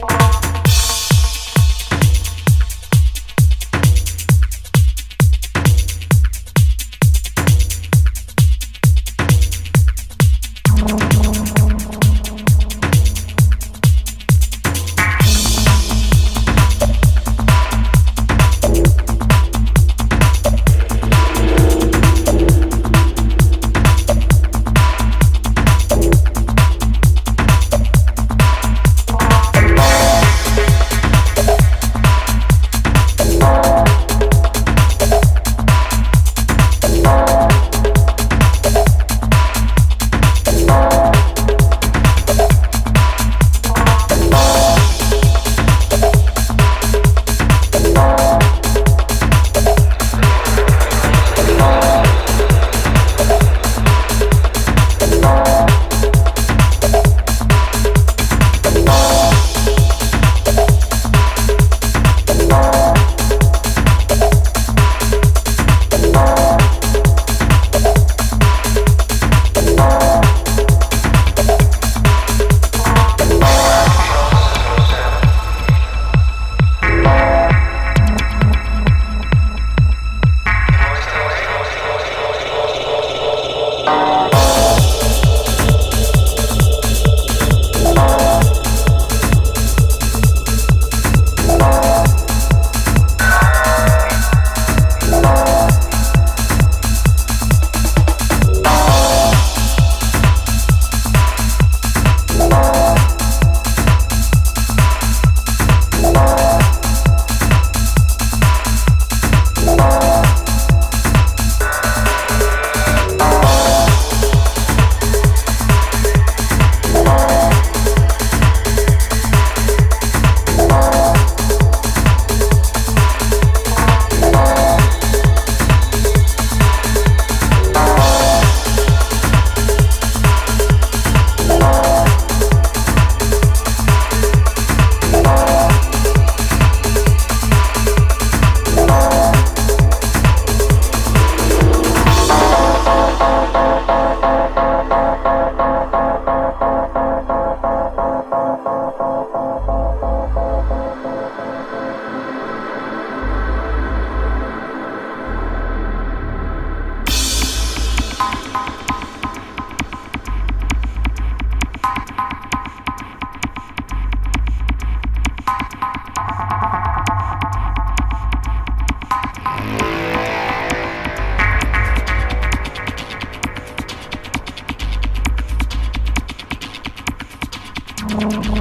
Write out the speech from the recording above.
Bye. Música